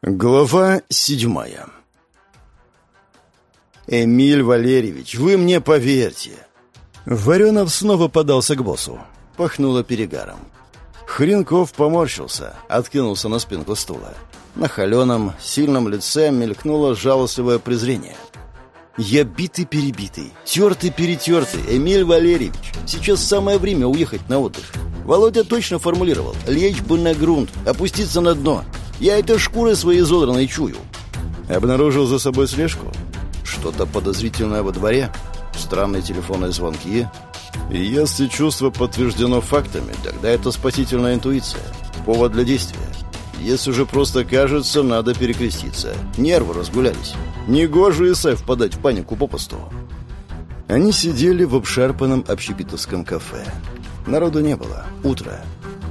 Глава седьмая «Эмиль Валерьевич, вы мне поверьте!» Варенов снова подался к боссу. Пахнуло перегаром. Хренков поморщился, откинулся на спинку стула. На холеном, сильном лице мелькнуло жалостливое презрение. «Я битый-перебитый, тертый-перетертый, Эмиль Валерьевич. Сейчас самое время уехать на отдых. Володя точно формулировал. Лечь бы на грунт, опуститься на дно, я это шкуры своей изодранной чую. Обнаружил за собой слежку. Что-то подозрительное во дворе. Странные телефонные звонки. И если чувство подтверждено фактами, тогда это спасительная интуиция. Повод для действия. Если же просто кажется, надо перекреститься. Нервы разгулялись. Негоже Исай впадать в панику попусту. Они сидели в обшарпанном общепитовском кафе. Народу не было. Утро.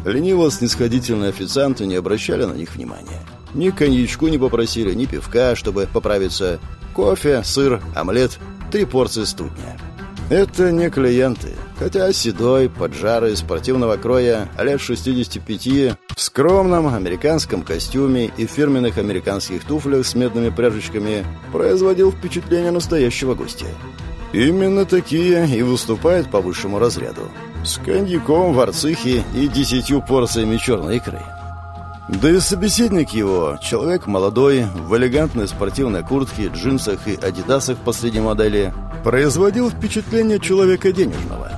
Лениво-снисходительные официанты не обращали на них внимания. Ни коньячку не попросили, ни пивка, чтобы поправиться. Кофе, сыр, омлет, три порции студня. Это не клиенты, хотя седой, поджарый, спортивного кроя, лет 65, в скромном американском костюме и фирменных американских туфлях с медными пряжечками производил впечатление настоящего гостя. Именно такие и выступают по высшему разряду с коньяком в арцихе и десятью порциями черной икры. Да и собеседник его, человек молодой, в элегантной спортивной куртке, джинсах и адидасах последней модели, производил впечатление человека денежного.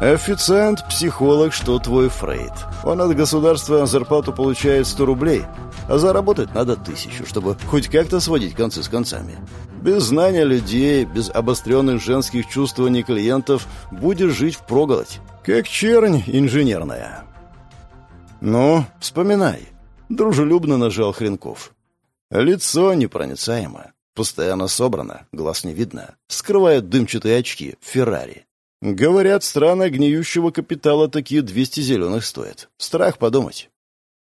Официант, психолог, что твой Фрейд. Он от государства зарплату получает 100 рублей, а заработать надо тысячу, чтобы хоть как-то сводить концы с концами. Без знания людей, без обостренных женских чувствований клиентов будешь жить впроголодь, как чернь инженерная. «Ну, вспоминай», — дружелюбно нажал Хренков. Лицо непроницаемо, постоянно собрано, глаз не видно, скрывают дымчатые очки, Феррари. Говорят, страна гниющего капитала такие 200 зеленых стоят. Страх подумать.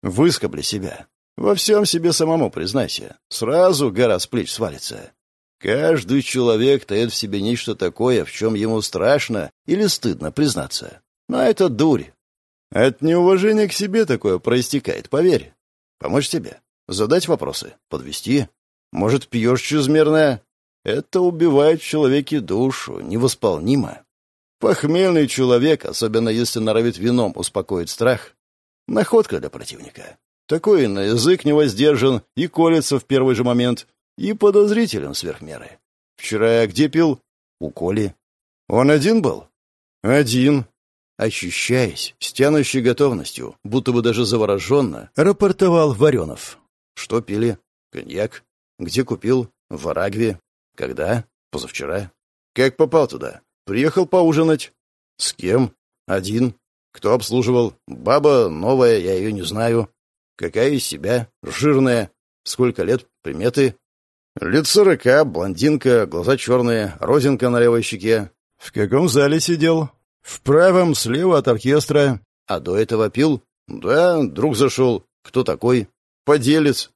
Выскобли себя. Во всем себе самому признайся. Сразу гора с плеч свалится. Каждый человек таит в себе нечто такое, в чем ему страшно или стыдно признаться. Но это дурь. От неуважения к себе такое проистекает, поверь. Помочь тебе? Задать вопросы? Подвести? Может, пьешь чрезмерное? Это убивает в человеке душу, невосполнимо. Похмельный человек, особенно если норовит вином успокоить страх, находка для противника. Такой на язык не воздержан и колется в первый же момент, и подозрителен сверх меры. Вчера я где пил? У Коли. Он один был? Один. Ощущаясь, с тянущей готовностью, будто бы даже завороженно, рапортовал Варенов. Что пили? Коньяк. Где купил? В Арагве. Когда? Позавчера. Как попал туда? Приехал поужинать. С кем? Один. Кто обслуживал? Баба новая, я ее не знаю. Какая из себя? Жирная. Сколько лет? Приметы? Лет сорока, блондинка, глаза черные, розинка на левой щеке. В каком зале сидел? В правом, слева от оркестра. А до этого пил? Да, друг зашел. Кто такой? Поделец.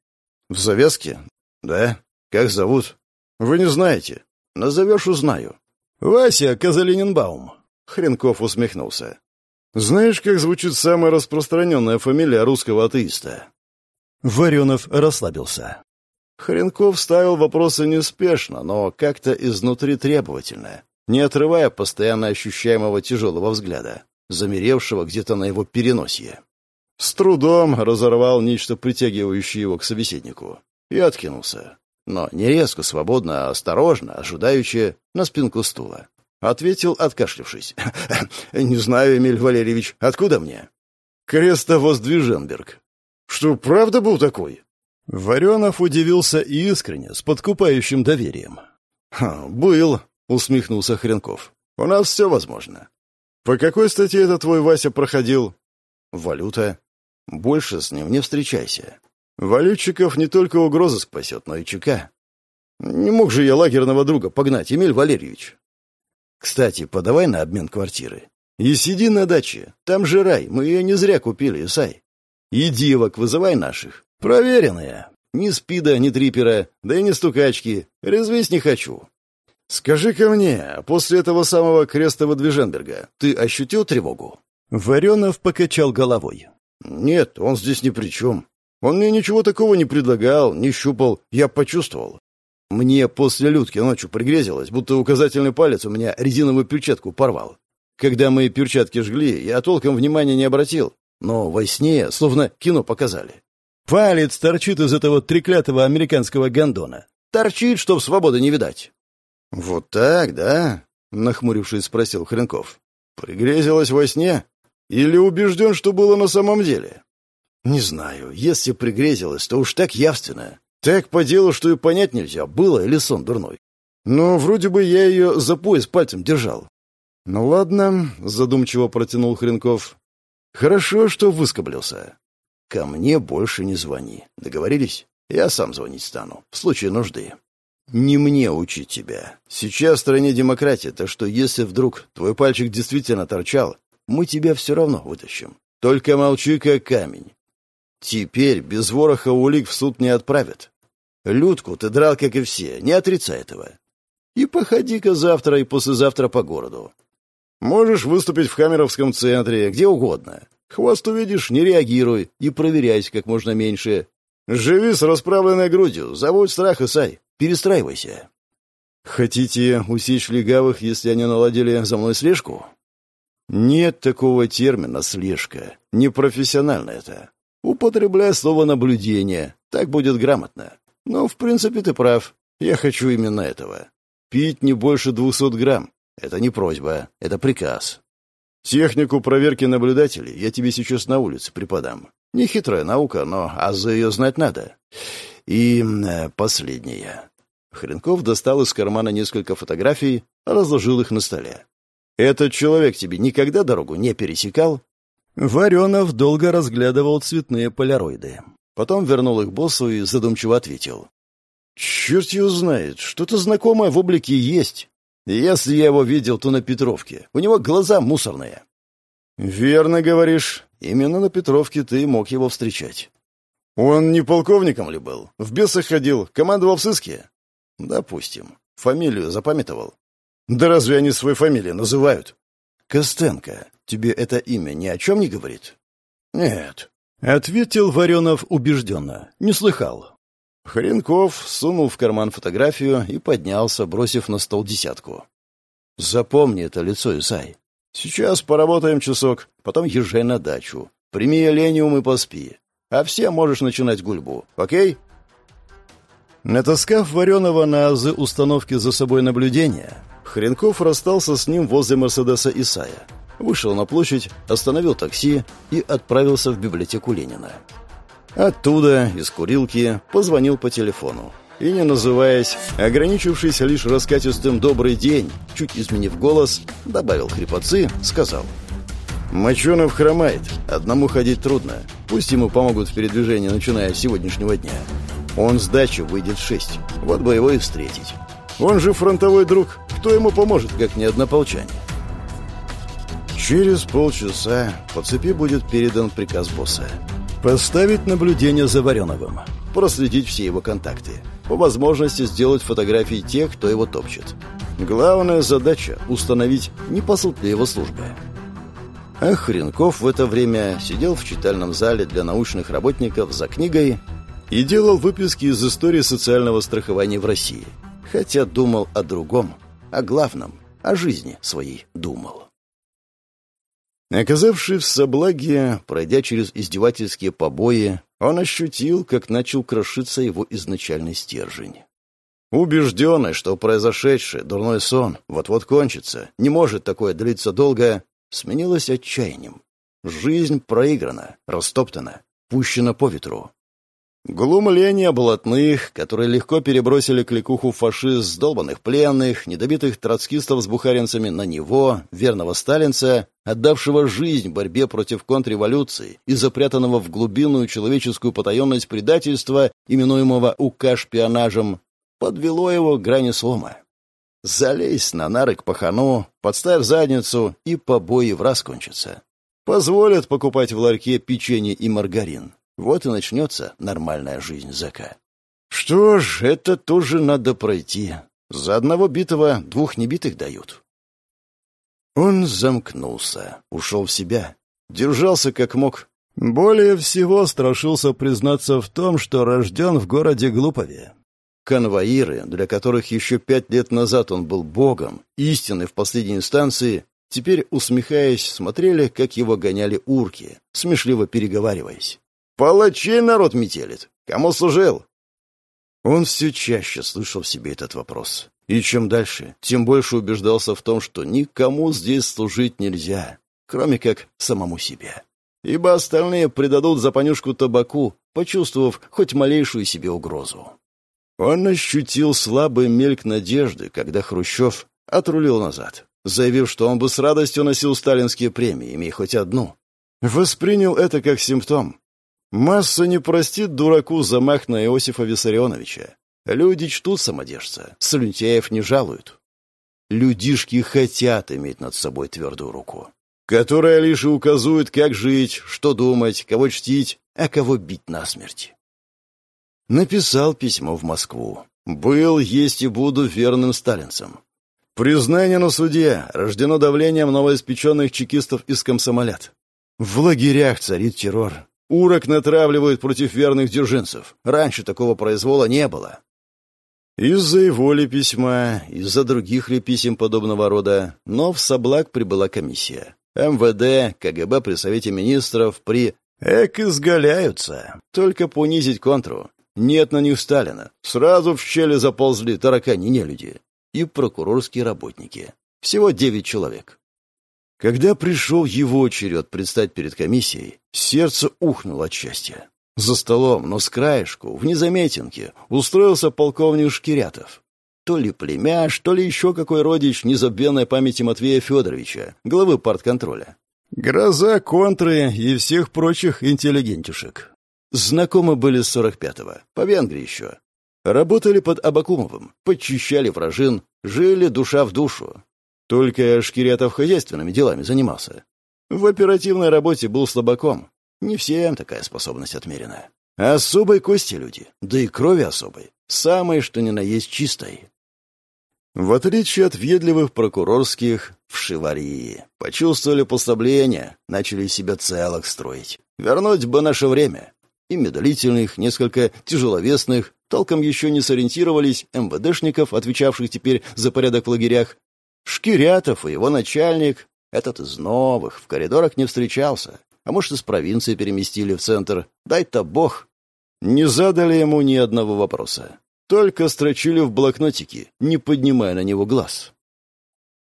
В завязке? Да. Как зовут? Вы не знаете. Назовешь, узнаю. Вася Казалиненбаум. Хренков усмехнулся. Знаешь, как звучит самая распространенная фамилия русского атеиста? Варенов расслабился. Хренков ставил вопросы неспешно, но как-то изнутри требовательно, не отрывая постоянно ощущаемого тяжелого взгляда, замеревшего где-то на его переносье. С трудом разорвал нечто притягивающее его к собеседнику и откинулся. Но не резко, свободно, а осторожно, ожидаючи, на спинку стула. Ответил, откашлившись. «Не знаю, Эмиль Валерьевич, откуда мне?» «Крестовоздвиженберг». «Что, правда был такой?» Варенов удивился искренне, с подкупающим доверием. «Был», — усмехнулся Хренков. «У нас все возможно». «По какой статье это твой Вася проходил?» «Валюта. Больше с ним не встречайся. Валютчиков не только угроза спасет, но и ЧК. Не мог же я лагерного друга погнать, Эмиль Валерьевич. Кстати, подавай на обмен квартиры. И сиди на даче. Там же рай, мы ее не зря купили, Исай. И девок вызывай наших. Проверенная. Ни спида, ни трипера, да и ни стукачки. Резвись не хочу. Скажи-ка мне, после этого самого Крестова Движенберга ты ощутил тревогу? Варенов покачал головой. Нет, он здесь ни при чем. Он мне ничего такого не предлагал, не щупал, я почувствовал. Мне после Людки ночью пригрезилось, будто указательный палец у меня резиновую перчатку порвал. Когда мои перчатки жгли, я толком внимания не обратил, но во сне словно кино показали. Палец торчит из этого треклятого американского гондона. Торчит, чтоб свободы не видать. «Вот так, да?» — нахмурившись, спросил Хренков. «Пригрезилось во сне? Или убежден, что было на самом деле?» «Не знаю. Если пригрезилось, то уж так явственно. Так по делу, что и понять нельзя, было или сон дурной. Но вроде бы я ее за пояс пальцем держал». «Ну ладно», — задумчиво протянул Хренков. «Хорошо, что выскоблился. Ко мне больше не звони. Договорились? Я сам звонить стану, в случае нужды». «Не мне учить тебя. Сейчас в стране демократия, так что если вдруг твой пальчик действительно торчал, мы тебя все равно вытащим. Только молчи, как камень. Теперь без вороха улик в суд не отправят. Людку ты драл, как и все, не отрицай этого. И походи-ка завтра и послезавтра по городу. Можешь выступить в Хамеровском центре, где угодно. Хвост увидишь, не реагируй и проверяйся как можно меньше. Живи с расправленной грудью, заводь страх и сай. Перестраивайся. Хотите усечь легавых, если они наладили за мной слежку? Нет такого термина «слежка». Непрофессионально это. Употребляй слово «наблюдение». Так будет грамотно. Но, в принципе, ты прав. Я хочу именно этого. Пить не больше двухсот грамм. Это не просьба, это приказ. Технику проверки наблюдателей я тебе сейчас на улице преподам. Нехитрая наука, но азы ее знать надо. И э, последнее. Хренков достал из кармана несколько фотографий, разложил их на столе. «Этот человек тебе никогда дорогу не пересекал?» Варенов долго разглядывал цветные поляроиды. Потом вернул их боссу и задумчиво ответил. «Черт его знает, что-то знакомое в облике есть. Если я его видел, то на Петровке. У него глаза мусорные». «Верно говоришь. Именно на Петровке ты мог его встречать». «Он не полковником ли был? В бесах ходил, командовал в сыске?» «Допустим. Фамилию запамятовал?» «Да разве они свои фамилии называют?» «Костенко. Тебе это имя ни о чем не говорит?» «Нет», — ответил Варенов убежденно. «Не слыхал». Хренков сунул в карман фотографию и поднялся, бросив на стол десятку. «Запомни это лицо, Исай. Сейчас поработаем часок, потом езжай на дачу. Прими элениум и поспи. А все можешь начинать гульбу, окей?» Натаскав Вареного на азы установки за собой наблюдения, Хренков расстался с ним возле Мерседеса Исая. Вышел на площадь, остановил такси и отправился в библиотеку Ленина. Оттуда, из курилки, позвонил по телефону. И, не называясь, ограничившись лишь раскатистым «добрый день», чуть изменив голос, добавил хрипотцы, сказал. «Мочонов хромает. Одному ходить трудно. Пусть ему помогут в передвижении, начиная с сегодняшнего дня. Он с дачи выйдет в шесть. Вот бы его и встретить. Он же фронтовой друг. Кто ему поможет, как не однополчане?» Через полчаса по цепи будет передан приказ босса. Поставить наблюдение за Вареновым. Проследить все его контакты. По возможности сделать фотографии тех, кто его топчет. Главная задача — установить, не его службы. А Хренков в это время сидел в читальном зале для научных работников за книгой и делал выписки из истории социального страхования в России. Хотя думал о другом, о главном, о жизни своей думал. Оказавшись в Соблаге, пройдя через издевательские побои, он ощутил, как начал крошиться его изначальный стержень. Убежденный, что произошедшее, дурной сон, вот-вот кончится, не может такое длиться долго, сменилось отчаянием. Жизнь проиграна, растоптана, пущена по ветру. Глумление блатных, которые легко перебросили кликуху фашист, долбанных пленных, недобитых троцкистов с бухаринцами на него, верного сталинца, отдавшего жизнь борьбе против контрреволюции и запрятанного в глубинную человеческую потаенность предательства, именуемого УК-шпионажем, подвело его к грани слома. Залезь на нары к пахану, подставь задницу, и побои в раз кончатся. Позволят покупать в ларьке печенье и маргарин. Вот и начнется нормальная жизнь зэка. Что ж, это тоже надо пройти. За одного битого двух небитых дают. Он замкнулся, ушел в себя, держался как мог, Более всего страшился признаться в том, что рожден в городе Глупове. Конвоиры, для которых еще пять лет назад он был богом, истинный в последней инстанции, теперь, усмехаясь, смотрели, как его гоняли урки, смешливо переговариваясь. «Палачей народ метелит! Кому служил?» Он все чаще слышал в себе этот вопрос. И чем дальше, тем больше убеждался в том, что никому здесь служить нельзя, кроме как самому себе. Ибо остальные предадут за понюшку табаку, почувствовав хоть малейшую себе угрозу. Он ощутил слабый мельк надежды, когда Хрущев отрулил назад, заявив, что он бы с радостью носил сталинские премии, имея хоть одну. Воспринял это как симптом. Масса не простит дураку замах на Иосифа Виссарионовича. Люди чтут самодержца, слюнтяев не жалуют. Людишки хотят иметь над собой твердую руку, которая лишь и указывает, как жить, что думать, кого чтить, а кого бить насмерть. Написал письмо в Москву. Был, есть и буду верным сталинцем. Признание на суде рождено давлением новоиспеченных чекистов из комсомолят. В лагерях царит террор. Урок натравливают против верных дзержинцев. Раньше такого произвола не было. Из-за его ли письма, из-за других ли писем подобного рода, но в Соблак прибыла комиссия. МВД, КГБ при Совете Министров, при... Эк, изгаляются. Только понизить контру. Нет на них Сталина. Сразу в щели заползли таракани-нелюди. И прокурорские работники. Всего девять человек. Когда пришел его черед предстать перед комиссией, сердце ухнуло от счастья. За столом, но с краешку, в незаметинке, устроился полковник Шкирятов. То ли племяш, то ли еще какой родич незабвенной памяти Матвея Федоровича, главы партконтроля. Гроза контры и всех прочих интеллигентишек. Знакомы были с 45-го, по Венгрии еще. Работали под Абакумовым, подчищали вражин, жили душа в душу. Только Шкирятов хозяйственными делами занимался. В оперативной работе был слабаком, не всем такая способность отмерена. Особой кости люди, да и крови особой. Самой, что ни на есть чистой. В отличие от въедливых прокурорских, в Шиварии почувствовали послабление, начали себя целых строить. Вернуть бы наше время. И медлительных, несколько тяжеловесных, толком еще не сориентировались, МВДшников, отвечавших теперь за порядок в лагерях, Шкирятов и его начальник, этот из новых, в коридорах не встречался а может, из провинции переместили в центр. Дай-то бог. Не задали ему ни одного вопроса. Только строчили в блокнотике, не поднимая на него глаз.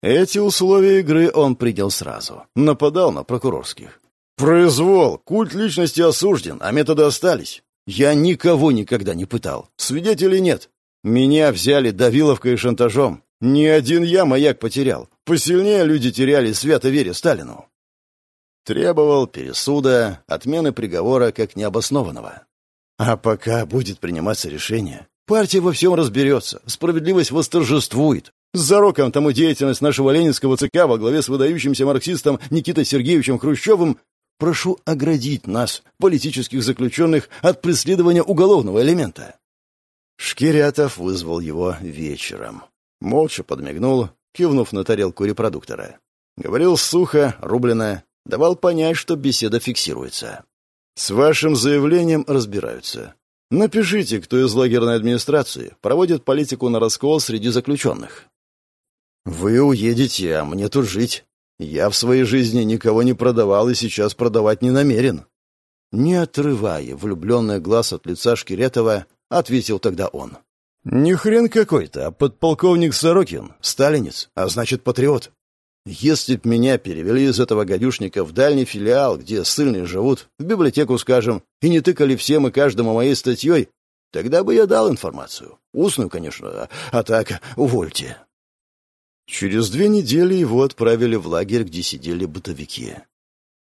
Эти условия игры он принял сразу. Нападал на прокурорских. «Произвол! Культ личности осужден, а методы остались. Я никого никогда не пытал. Свидетелей нет. Меня взяли давиловкой и шантажом. Ни один я маяк потерял. Посильнее люди теряли, свято вере Сталину. Требовал пересуда, отмены приговора как необоснованного. А пока будет приниматься решение, партия во всем разберется, справедливость восторжествует. За роком тому деятельность нашего ленинского ЦК во главе с выдающимся марксистом Никитой Сергеевичем Хрущевым прошу оградить нас, политических заключенных, от преследования уголовного элемента. Шкирятов вызвал его вечером. Молча подмигнул, кивнув на тарелку репродуктора. Говорил сухо, рублено, давал понять, что беседа фиксируется. С вашим заявлением разбираются. Напишите, кто из лагерной администрации проводит политику на раскол среди заключенных. Вы уедете, а мне тут жить. Я в своей жизни никого не продавал и сейчас продавать не намерен. Не отрывая влюбленный глаз от лица Шкиретова, ответил тогда он. «Не хрен какой-то, а подполковник Сорокин, сталинец, а значит, патриот. Если б меня перевели из этого гадюшника в дальний филиал, где ссыльные живут, в библиотеку, скажем, и не тыкали всем и каждому моей статьей, тогда бы я дал информацию. Устную, конечно, а, а так, увольте. Через две недели его отправили в лагерь, где сидели бытовики.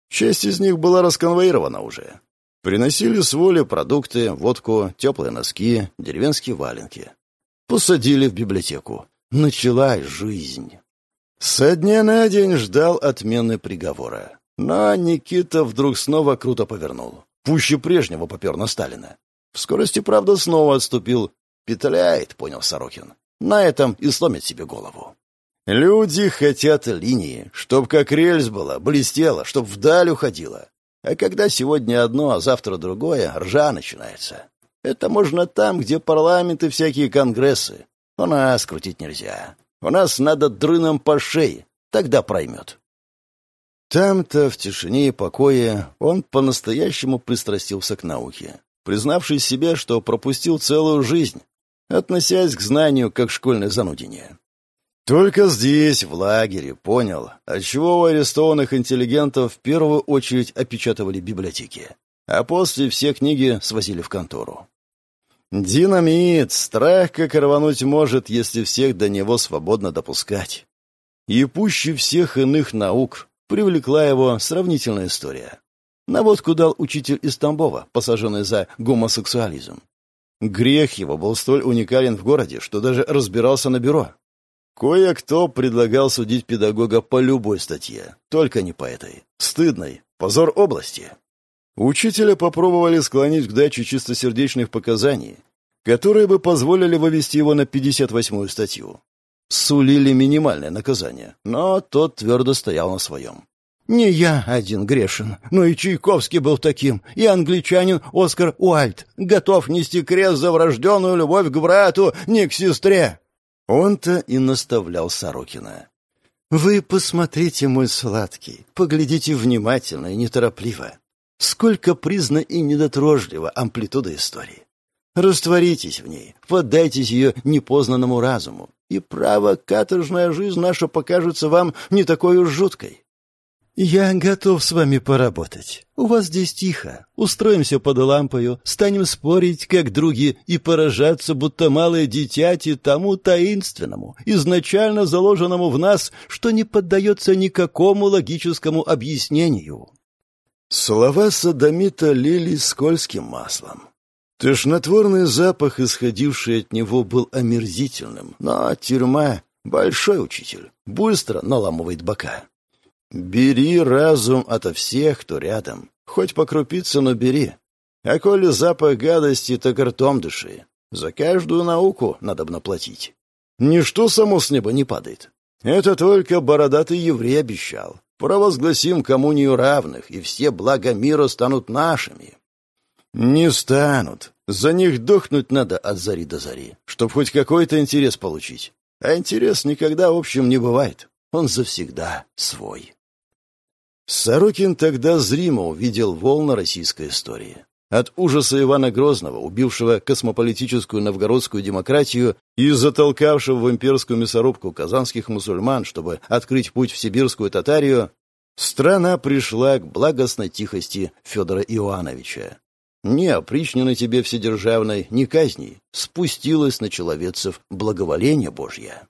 Часть из них была расконвоирована уже. Приносили с воли продукты, водку, теплые носки, деревенские валенки. Посадили в библиотеку. Началась жизнь. Со дня на день ждал отмены приговора. Но Никита вдруг снова круто повернул. Пуще прежнего попер на Сталина. В скорости, правда, снова отступил. «Петляет», — понял Сорокин. «На этом и сломит себе голову». Люди хотят линии, чтоб как рельс была, блестела, чтоб вдаль уходила. А когда сегодня одно, а завтра другое, ржа начинается. Это можно там, где парламенты всякие конгрессы. У нас крутить нельзя. У нас надо дрыном по шее, тогда проймет. Там-то, в тишине и покое, он по-настоящему пристрастился к науке, признавшись себе, что пропустил целую жизнь, относясь к знанию как школьное занудение. Только здесь, в лагере, понял, отчего у арестованных интеллигентов в первую очередь опечатывали библиотеки, а после все книги свозили в контору. Динамит, страх как рвануть может, если всех до него свободно допускать. И пуще всех иных наук привлекла его сравнительная история. Наводку дал учитель из Тамбова, посаженный за гомосексуализм. Грех его был столь уникален в городе, что даже разбирался на бюро. Кое-кто предлагал судить педагога по любой статье, только не по этой. Стыдной. Позор области. Учителя попробовали склонить к даче чистосердечных показаний, которые бы позволили вывести его на 58-ю статью. Сулили минимальное наказание, но тот твердо стоял на своем. «Не я один грешен, но и Чайковский был таким, и англичанин Оскар Уальд, готов нести крест за врожденную любовь к брату, не к сестре». Он-то и наставлял Сорокина. «Вы посмотрите, мой сладкий, поглядите внимательно и неторопливо. Сколько призна и недотрожлива амплитуда истории. Растворитесь в ней, поддайтесь ее непознанному разуму, и право каторжная жизнь наша покажется вам не такой уж жуткой. «Я готов с вами поработать. У вас здесь тихо. Устроимся под лампою, станем спорить, как други, и поражаться, будто малые дитяти тому таинственному, изначально заложенному в нас, что не поддается никакому логическому объяснению». Слова садомита лили скользким маслом. Тошнотворный запах, исходивший от него, был омерзительным, но тюрьма — большой учитель, быстро наламывает бока. Бери разум ото всех, кто рядом. Хоть по крупице, но бери. А коли запах гадости, так ртом дыши. За каждую науку надо бы наплатить. Ничто само с неба не падает. Это только бородатый еврей обещал. Провозгласим коммунию равных, и все блага мира станут нашими. Не станут. За них дохнуть надо от зари до зари, чтобы хоть какой-то интерес получить. А интерес никогда в общем не бывает. Он завсегда свой. Сорокин тогда зримо увидел волны российской истории. От ужаса Ивана Грозного, убившего космополитическую новгородскую демократию и затолкавшего в имперскую мясорубку казанских мусульман, чтобы открыть путь в сибирскую татарию, страна пришла к благостной тихости Федора Иоановича. Ни опричнины тебе вседержавной, ни казни, спустилось на человецев благоволение Божье.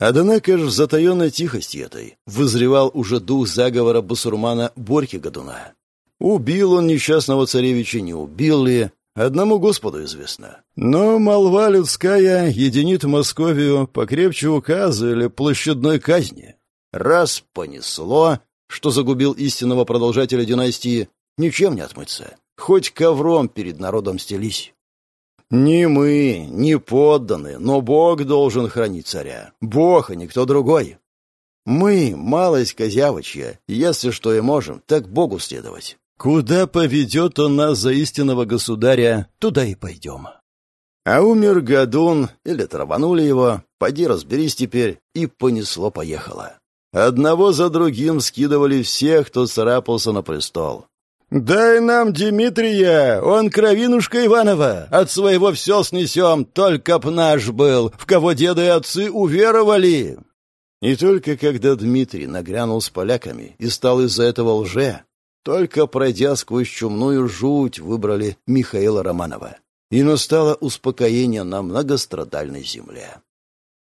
Однако ж в затаенной тихости этой вызревал уже дух заговора басурмана Борьки Годуна. Убил он несчастного царевича, не убил ли, одному Господу известно. Но молва людская единит Московию покрепче указа или площадной казни. Раз понесло, что загубил истинного продолжателя династии, ничем не отмыться. Хоть ковром перед народом стелись. «Не мы, не подданные, но Бог должен хранить царя. Бог, а никто другой. Мы, малость козявочья, если что и можем, так Богу следовать. Куда поведет он нас за истинного государя, туда и пойдем». А умер Гадун, или траванули его, поди разберись теперь, и понесло-поехало. Одного за другим скидывали всех, кто царапался на престол. «Дай нам Дмитрия, он кровинушка Иванова, от своего все снесем, только б наш был, в кого деды и отцы уверовали!» И только когда Дмитрий нагрянул с поляками и стал из-за этого лже, только пройдя сквозь чумную жуть, выбрали Михаила Романова. И настало успокоение на многострадальной земле.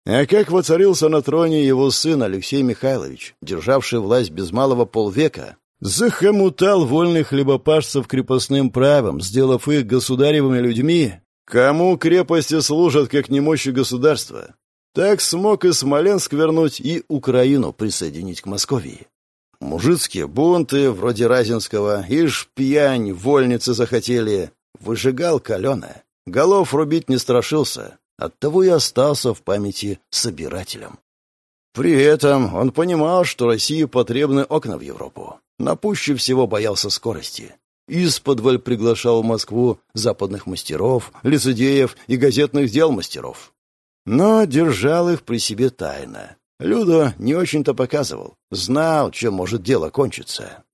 А как воцарился на троне его сын Алексей Михайлович, державший власть без малого полвека, захомутал вольных хлебопашцев крепостным правом, сделав их государевыми людьми, кому крепости служат, как немощи государства. Так смог и Смоленск вернуть, и Украину присоединить к Московии. Мужицкие бунты, вроде Разинского, и пьянь, вольницы захотели. Выжигал калена. Голов рубить не страшился. Оттого и остался в памяти собирателем. При этом он понимал, что России потребны окна в Европу. Но пуще всего боялся скорости. Исподволь приглашал в Москву западных мастеров, лицедеев и газетных дел мастеров. Но держал их при себе тайно. Людо не очень-то показывал, знал, чем может дело кончиться.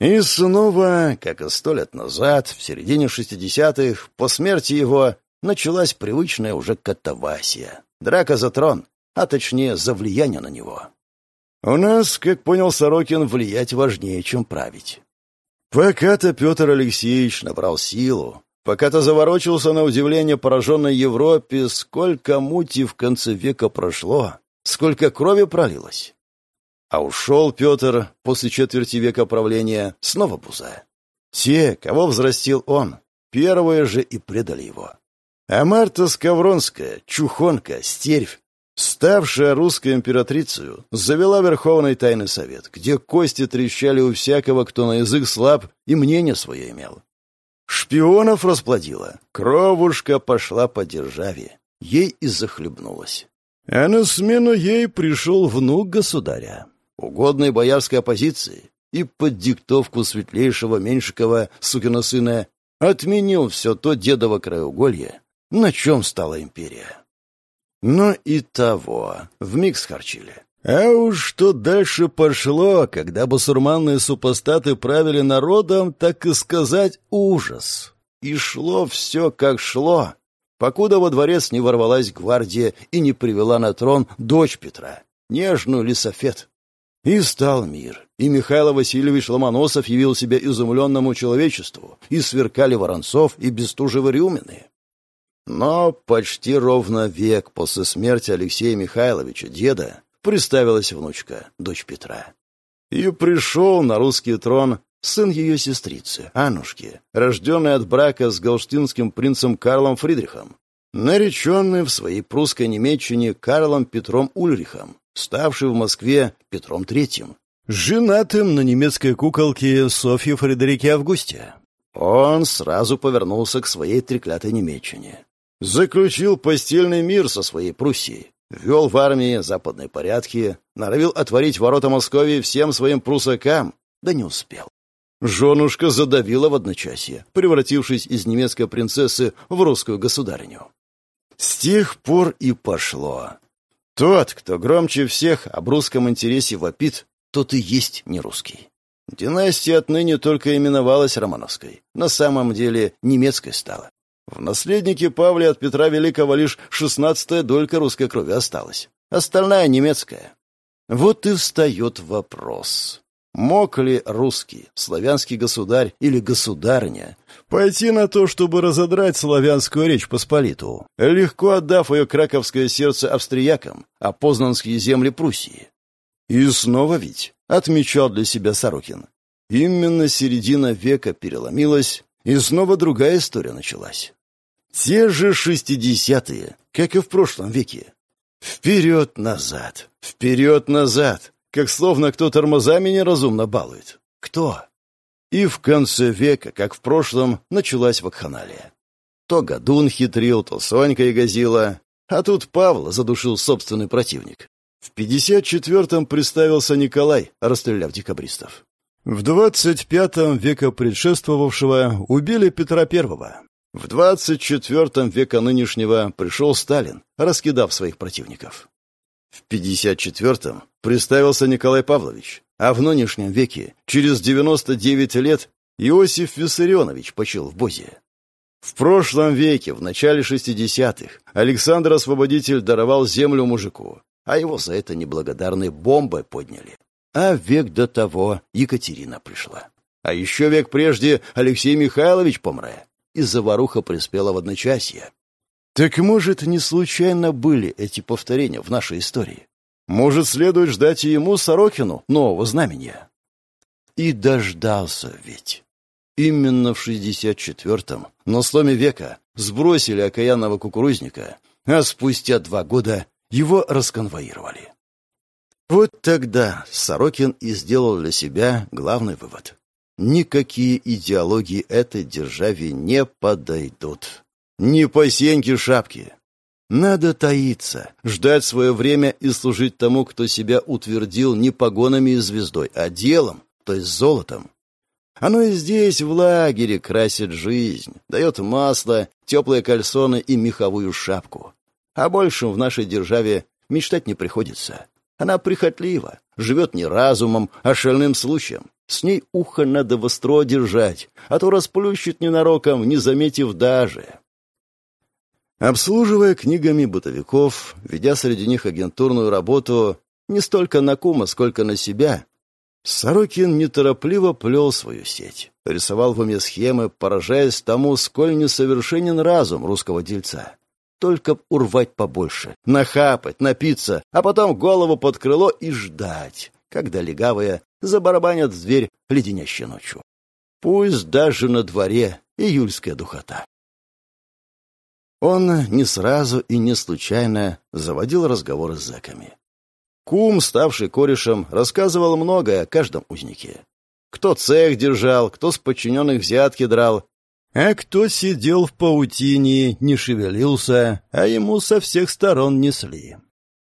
И снова, как и сто лет назад, в середине шестидесятых, по смерти его, началась привычная уже катавасия. Драка за трон, а точнее за влияние на него. У нас, как понял Сорокин, влиять важнее, чем править. Пока-то Петр Алексеевич набрал силу, пока-то заворочился на удивление пораженной Европе, сколько мути в конце века прошло, сколько крови пролилось. А ушел Петр после четверти века правления снова буза. Те, кого взрастил он, первые же и предали его. А Марта Скавронская, Чухонка, Стервь, ставшая русской императрицей, завела Верховный Тайный Совет, где кости трещали у всякого, кто на язык слаб и мнение свое имел. Шпионов расплодила, кровушка пошла по державе, ей и захлебнулась. А на смену ей пришел внук государя, угодной боярской оппозиции, и под диктовку светлейшего Меньшикова, сукина сына, отменил все то дедово краеуголье, на чем стала империя. Но и того вмиг схарчили. А уж что дальше пошло, когда басурманные супостаты правили народом, так и сказать ужас. И шло все, как шло, покуда во дворец не ворвалась гвардия и не привела на трон дочь Петра, нежную Лисофет. И стал мир, и Михаил Васильевич Ломоносов явил себя изумленному человечеству, и сверкали Воронцов и Бестужевы Рюмины. Но почти ровно век после смерти Алексея Михайловича, деда, приставилась внучка, дочь Петра. И пришел на русский трон сын ее сестрицы, Аннушки, рожденный от брака с галштинским принцем Карлом Фридрихом, нареченный в своей прусской Немеччине Карлом Петром Ульрихом, ставший в Москве Петром Третьим, женатым на немецкой куколке Софье Фредерике Августе. Он сразу повернулся к своей треклятой Немеччине. Заключил постельный мир со своей Пруссией, ввел в армии западные порядки, норовил отворить ворота Москвы всем своим прусакам, да не успел. Женушка задавила в одночасье, превратившись из немецкой принцессы в русскую государыню. С тех пор и пошло. Тот, кто громче всех об русском интересе вопит, тот и есть не русский. Династия отныне только именовалась Романовской. На самом деле немецкой стала. В наследнике Павле от Петра Великого лишь шестнадцатая долька русской крови осталась. Остальная немецкая. Вот и встает вопрос. Мог ли русский, славянский государь или государыня пойти на то, чтобы разодрать славянскую речь Посполиту, легко отдав ее краковское сердце австриякам, а познанские земли Пруссии? И снова ведь, отмечал для себя Сорокин, именно середина века переломилась, и снова другая история началась. Те же шестидесятые, как и в прошлом веке. Вперед-назад, вперед-назад, как словно кто тормозами неразумно балует. Кто? И в конце века, как в прошлом, началась вакханалия. То Гадун хитрил, то Сонька и газила, а тут Павла задушил собственный противник. В 54-м представился Николай, расстреляв декабристов. В 25-м века предшествовавшего убили Петра Первого. В 24 века нынешнего пришел Сталин, раскидав своих противников. В 54-м представился Николай Павлович, а в нынешнем веке, через 99 лет, Иосиф Виссарионович почил в Бозе. В прошлом веке, в начале 60-х, Александр Освободитель даровал землю мужику, а его за это неблагодарной бомбой подняли. А век до того Екатерина пришла. А еще век прежде Алексей Михайлович помре и заваруха приспела в одночасье. Так, может, не случайно были эти повторения в нашей истории? Может, следует ждать и ему, Сорокину, нового знамения? И дождался ведь. Именно в 64-м, на сломе века, сбросили окаянного кукурузника, а спустя два года его расконвоировали. Вот тогда Сорокин и сделал для себя главный вывод. Никакие идеологии этой державе не подойдут. Не по сеньке шапки. Надо таиться, ждать свое время и служить тому, кто себя утвердил не погонами и звездой, а делом, то есть золотом. Оно и здесь, в лагере, красит жизнь, дает масло, теплые кальсоны и меховую шапку. О большем в нашей державе мечтать не приходится. Она прихотлива, живет не разумом, а шальным случаем. С ней ухо надо востро держать, а то расплющит ненароком, не заметив даже. Обслуживая книгами бытовиков, ведя среди них агентурную работу не столько на кума, сколько на себя, Сорокин неторопливо плел свою сеть, рисовал в уме схемы, поражаясь тому, сколь несовершенен разум русского дельца. Только урвать побольше, нахапать, напиться, а потом голову под крыло и ждать, когда легавые забарабанят в дверь леденящей ночью. Пусть даже на дворе июльская духота. Он не сразу и не случайно заводил разговоры с зэками. Кум, ставший корешем, рассказывал многое о каждом узнике. Кто цех держал, кто с подчиненных взятки драл, а кто сидел в паутине, не шевелился, а ему со всех сторон несли.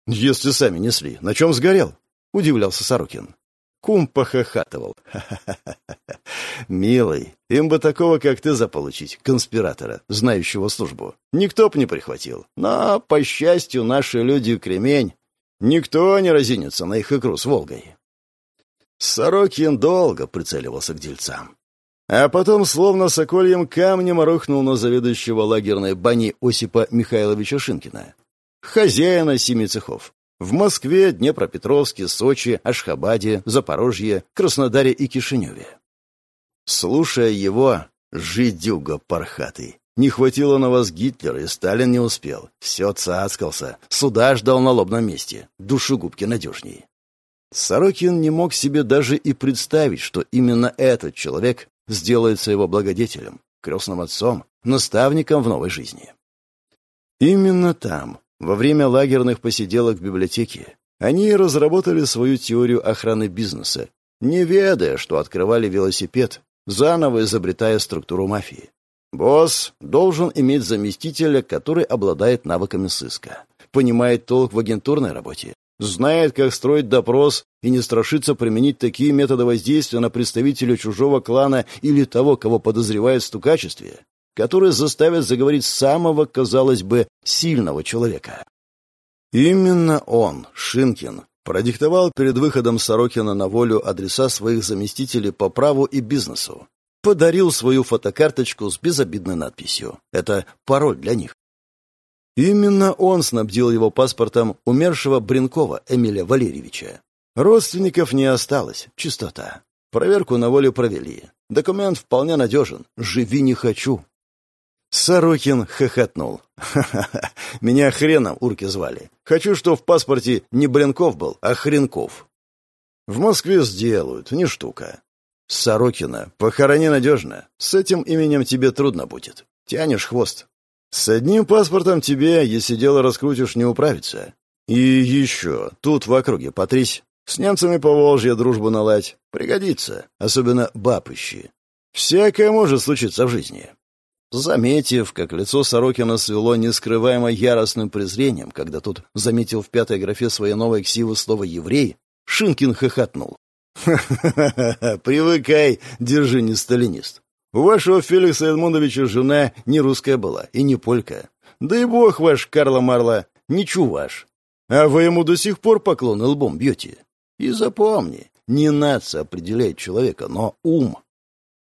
«Если сами несли, на чем сгорел?» — удивлялся Сорокин. Кум похохатывал. «Ха-ха-ха! Милый, им бы такого, как ты, заполучить, конспиратора, знающего службу. Никто б не прихватил. Но, по счастью, наши люди кремень Никто не разинется на их икру с Волгой. Сорокин долго прицеливался к дельцам. А потом, словно сокольем камнем, рухнул на заведующего лагерной бани Осипа Михайловича Шинкина, хозяина семи цехов. В Москве, Днепропетровске, Сочи, Ашхабаде, Запорожье, Краснодаре и Кишиневе. Слушая его, жидюга пархатый, не хватило на вас Гитлера, и Сталин не успел. Все цацкался. Суда ждал на лобном месте. Душегубки надежней. Сорокин не мог себе даже и представить, что именно этот человек сделается его благодетелем, крестным отцом, наставником в новой жизни. Именно там, во время лагерных посиделок в библиотеке, они разработали свою теорию охраны бизнеса, не ведая, что открывали велосипед, заново изобретая структуру мафии. Босс должен иметь заместителя, который обладает навыками сыска, понимает толк в агентурной работе, знает, как строить допрос и не страшится применить такие методы воздействия на представителя чужого клана или того, кого подозревает в стукачестве, которые заставят заговорить самого, казалось бы, сильного человека. Именно он, Шинкин, продиктовал перед выходом Сорокина на волю адреса своих заместителей по праву и бизнесу, подарил свою фотокарточку с безобидной надписью. Это пароль для них. Именно он снабдил его паспортом умершего Бринкова Эмиля Валерьевича. Родственников не осталось, чистота. Проверку на воле провели. Документ вполне надежен. Живи не хочу. Сорокин хохотнул. «Ха-ха-ха, меня хреном урки звали. Хочу, что в паспорте не Бренков был, а Хренков. В Москве сделают, не штука. Сорокина. Похорони надежно. С этим именем тебе трудно будет. Тянешь хвост. С одним паспортом тебе, если дело раскрутишь, не управиться. И еще, тут в округе потрись. С немцами по Волжье дружбу наладь. Пригодится. Особенно баб Всякое может случиться в жизни. Заметив, как лицо Сорокина свело нескрываемо яростным презрением, когда тот заметил в пятой графе своей новой ксивы слово «еврей», Шинкин хохотнул. «Ха-ха-ха! Привыкай, держи, не сталинист. У вашего Феликса Эдмундовича жена не русская была и не полька. Да и бог ваш, Карла Марла, не чуваш. А вы ему до сих пор поклоны лбом бьете. И запомни, не нация определяет человека, но ум.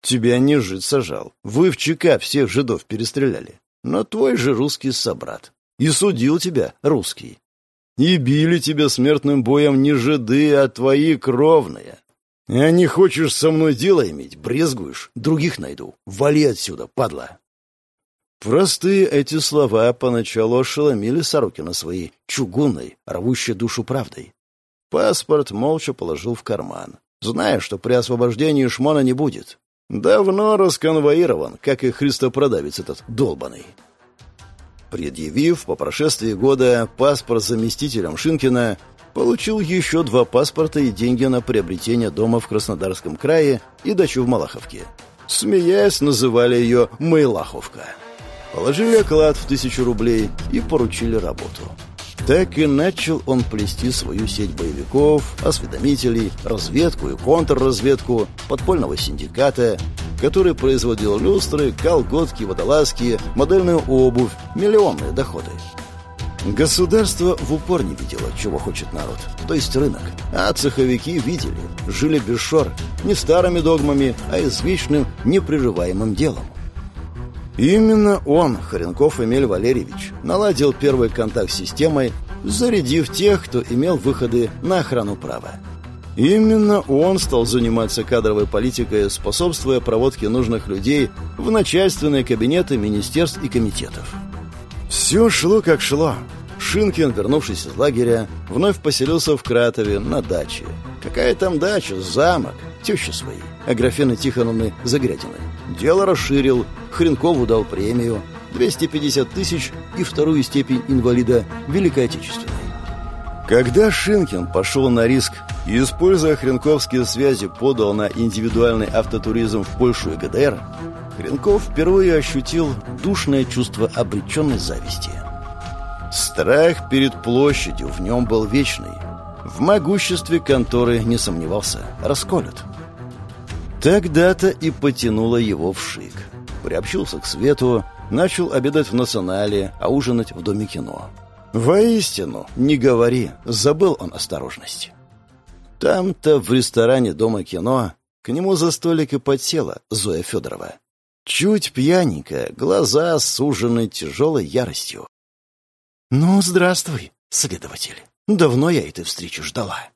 Тебя не жид сажал. Вы в ЧК всех жидов перестреляли. Но твой же русский собрат. И судил тебя русский. И били тебя смертным боем не жиды, а твои кровные. А не хочешь со мной дело иметь, брезгуешь, других найду. Вали отсюда, падла. Простые эти слова поначалу ошеломили Сорокина своей чугунной, рвущей душу правдой. Паспорт молча положил в карман, зная, что при освобождении шмона не будет. Давно расконвоирован, как и христопродавец этот долбаный. Предъявив по прошествии года паспорт заместителям Шинкина, получил еще два паспорта и деньги на приобретение дома в Краснодарском крае и дачу в Малаховке. Смеясь, называли ее «Мейлаховка». Положили оклад в тысячу рублей и поручили работу. Так и начал он плести свою сеть боевиков, осведомителей, разведку и контрразведку подпольного синдиката, который производил люстры, колготки, водолазки, модельную обувь, миллионные доходы. Государство в упор не видело, чего хочет народ, то есть рынок. А цеховики видели, жили без шор, не старыми догмами, а извечным непрерываемым делом. Именно он, Хоренков Эмиль Валерьевич, наладил первый контакт с системой, зарядив тех, кто имел выходы на охрану права. Именно он стал заниматься кадровой политикой, способствуя проводке нужных людей в начальственные кабинеты министерств и комитетов. Все шло как шло. Шинкин, вернувшись из лагеря, вновь поселился в Кратове на даче. Какая там дача? Замок. Теща своей, Аграфены Тихоновны Загрядиной. Дело расширил, Хренкову дал премию, 250 тысяч и вторую степень инвалида Великой Отечественной. Когда Шинкин пошел на риск и, используя хренковские связи, подал на индивидуальный автотуризм в Польшу и ГДР, Хренков впервые ощутил душное чувство обреченной зависти. Страх перед площадью в нем был вечный. В могуществе конторы не сомневался, расколют. Тогда-то и потянуло его в шик. Приобщился к свету, начал обедать в национале, а ужинать в доме кино. Воистину, не говори, забыл он осторожность. Там-то, в ресторане Дома кино, к нему за столик и подсела Зоя Федорова. Чуть пьяненькая, глаза сужены тяжелой яростью. «Ну, здравствуй, следователь. Давно я этой встречи ждала».